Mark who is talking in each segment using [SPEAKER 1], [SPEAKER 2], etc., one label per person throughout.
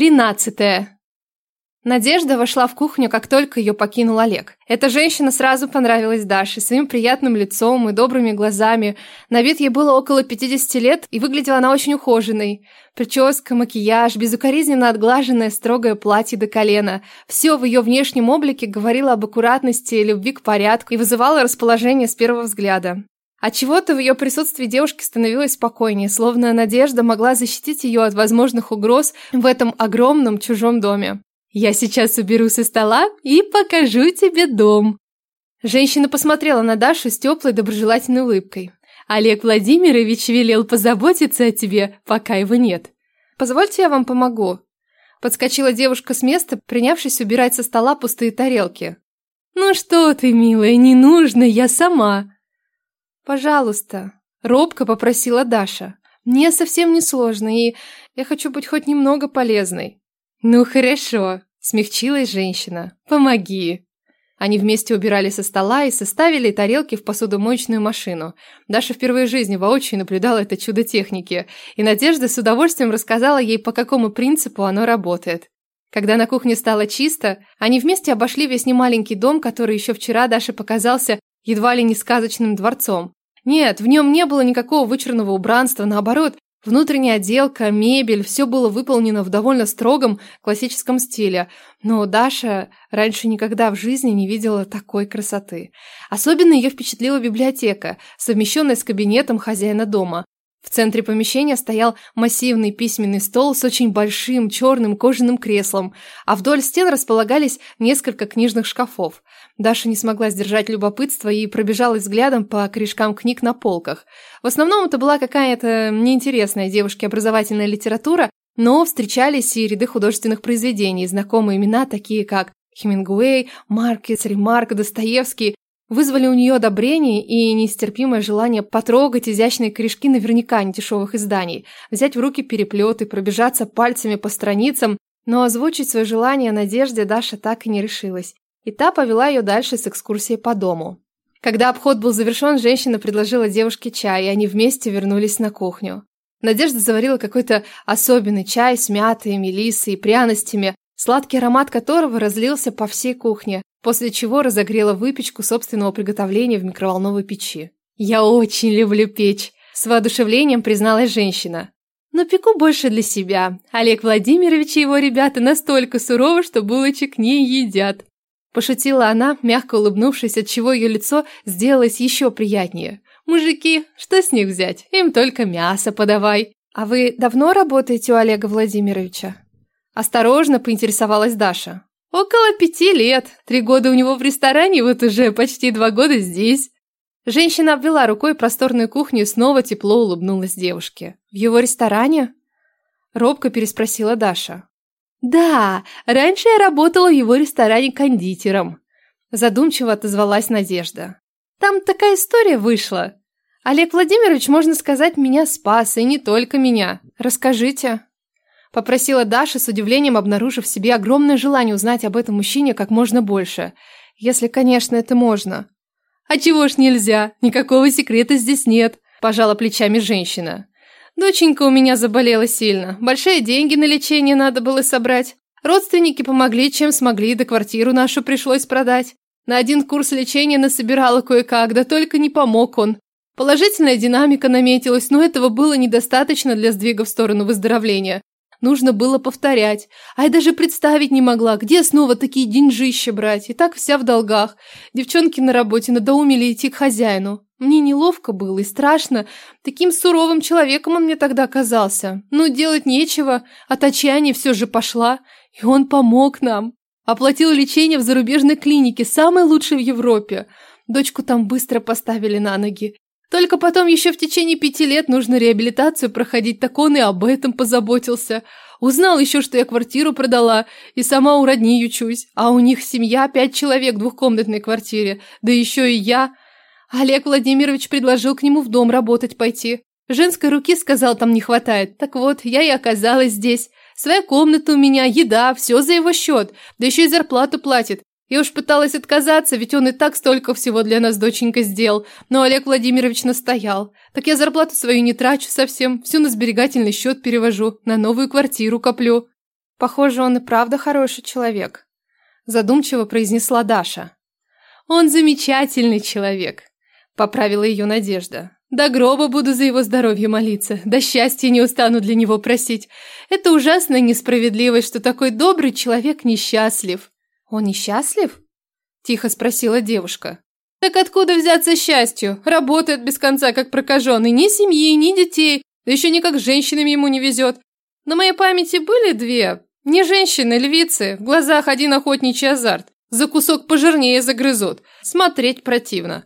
[SPEAKER 1] Тринадцатое. Надежда вошла в кухню, как только ее покинул Олег. Эта женщина сразу понравилась Даше своим приятным лицом и добрыми глазами. На вид ей было около 50 лет, и выглядела она очень ухоженной. Прическа, макияж, безукоризненно отглаженное строгое платье до колена. Все в ее внешнем облике говорило об аккуратности и любви к порядку и вызывало расположение с первого взгляда. От чего-то в ее присутствии девушке становилось спокойнее, словно Надежда могла защитить ее от возможных угроз в этом огромном чужом доме. «Я сейчас уберу со стола и покажу тебе дом». Женщина посмотрела на Дашу с теплой доброжелательной улыбкой. «Олег Владимирович велел позаботиться о тебе, пока его нет. Позвольте я вам помогу». Подскочила девушка с места, принявшись убирать со стола пустые тарелки. «Ну что ты, милая, не нужно, я сама». «Пожалуйста», — робко попросила Даша. «Мне совсем не сложно, и я хочу быть хоть немного полезной». «Ну хорошо», — смягчилась женщина. «Помоги». Они вместе убирали со стола и составили тарелки в посудомоечную машину. Даша впервые в жизни воочию наблюдала это чудо техники, и Надежда с удовольствием рассказала ей, по какому принципу оно работает. Когда на кухне стало чисто, они вместе обошли весь немаленький дом, который еще вчера Даше показался едва ли не сказочным дворцом. Нет, в нем не было никакого вычурного убранства, наоборот, Внутренняя отделка, мебель, все было выполнено в довольно строгом классическом стиле, но Даша раньше никогда в жизни не видела такой красоты. Особенно ее впечатлила библиотека, совмещенная с кабинетом хозяина дома. В центре помещения стоял массивный письменный стол с очень большим черным кожаным креслом, а вдоль стен располагались несколько книжных шкафов. Даша не смогла сдержать любопытство и пробежалась взглядом по корешкам книг на полках. В основном это была какая-то неинтересная девушке образовательная литература, но встречались и ряды художественных произведений, знакомые имена, такие как Хемингуэй, Маркес, Ремарк, Достоевский, вызвали у нее одобрение и нестерпимое желание потрогать изящные корешки наверняка не изданий, взять в руки переплеты, пробежаться пальцами по страницам, но озвучить свое желание Надежде Даша так и не решилась. И та повела ее дальше с экскурсией по дому. Когда обход был завершен, женщина предложила девушке чай, и они вместе вернулись на кухню. Надежда заварила какой-то особенный чай с мятой, мелиссой и пряностями, сладкий аромат которого разлился по всей кухне, после чего разогрела выпечку собственного приготовления в микроволновой печи. «Я очень люблю печь», – с воодушевлением призналась женщина. «Но пеку больше для себя. Олег Владимирович и его ребята настолько суровы, что булочек не едят». Пошутила она, мягко улыбнувшись, отчего ее лицо сделалось еще приятнее. «Мужики, что с них взять? Им только мясо подавай». «А вы давно работаете у Олега Владимировича?» Осторожно поинтересовалась Даша. «Около пяти лет. Три года у него в ресторане, вот уже почти два года здесь». Женщина обвела рукой просторную кухню и снова тепло улыбнулась девушке. «В его ресторане?» Робко переспросила Даша. «Да, раньше я работала в его ресторане кондитером», задумчиво отозвалась Надежда. «Там такая история вышла. Олег Владимирович, можно сказать, меня спас, и не только меня. Расскажите». Попросила Даша, с удивлением обнаружив в себе огромное желание узнать об этом мужчине как можно больше. Если, конечно, это можно. «А чего ж нельзя? Никакого секрета здесь нет», – пожала плечами женщина. «Доченька у меня заболела сильно. Большие деньги на лечение надо было собрать. Родственники помогли, чем смогли, да квартиру нашу пришлось продать. На один курс лечения насобирала кое-как, да только не помог он. Положительная динамика наметилась, но этого было недостаточно для сдвига в сторону выздоровления. Нужно было повторять. А я даже представить не могла, где снова такие деньжища брать. И так вся в долгах. Девчонки на работе надоумили идти к хозяину. Мне неловко было и страшно. Таким суровым человеком он мне тогда казался. Ну, делать нечего. От отчаяния все же пошла. И он помог нам. Оплатил лечение в зарубежной клинике, самой лучшей в Европе. Дочку там быстро поставили на ноги. Только потом еще в течение пяти лет нужно реабилитацию проходить, так он и об этом позаботился. Узнал еще, что я квартиру продала и сама у родни ючусь, а у них семья пять человек в двухкомнатной квартире, да еще и я. Олег Владимирович предложил к нему в дом работать пойти. Женской руки, сказал, там не хватает. Так вот, я и оказалась здесь. Своя комната у меня, еда, все за его счет, да еще и зарплату платит. Я уж пыталась отказаться, ведь он и так столько всего для нас, доченька, сделал. Но Олег Владимирович настоял. Так я зарплату свою не трачу совсем, всю на сберегательный счет перевожу, на новую квартиру коплю. Похоже, он и правда хороший человек. Задумчиво произнесла Даша. Он замечательный человек, поправила ее Надежда. До гроба буду за его здоровье молиться, до счастья не устану для него просить. Это ужасная несправедливость, что такой добрый человек несчастлив. Он несчастлив? Тихо спросила девушка. Так откуда взяться счастью? Работает без конца, как прокаженный. Ни семьи, ни детей. Да еще никак женщинами ему не везет. На моей памяти были две. Не женщины, львицы. В глазах один охотничий азарт. За кусок пожирнее загрызут. Смотреть противно.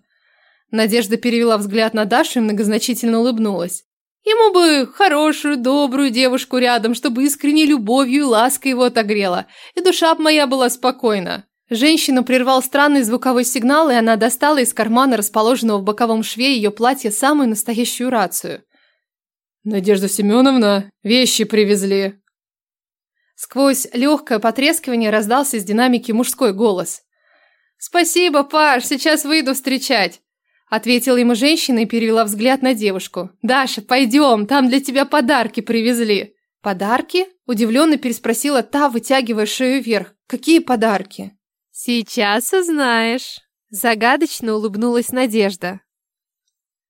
[SPEAKER 1] Надежда перевела взгляд на Дашу и многозначительно улыбнулась. Ему бы хорошую, добрую девушку рядом, чтобы искренней любовью и лаской его отогрела, и душа б моя была спокойна. Женщину прервал странный звуковой сигнал, и она достала из кармана, расположенного в боковом шве ее платья, самую настоящую рацию. «Надежда Семеновна, вещи привезли», Сквозь легкое потрескивание раздался из динамики мужской голос. «Спасибо, Паш, сейчас выйду встречать», — ответила ему женщина и перевела взгляд на девушку. «Даша, пойдем, там для тебя подарки привезли». «Подарки?» — удивленно переспросила та, вытягивая шею вверх. «Какие подарки?»
[SPEAKER 2] «Сейчас узнаешь», — загадочно улыбнулась Надежда.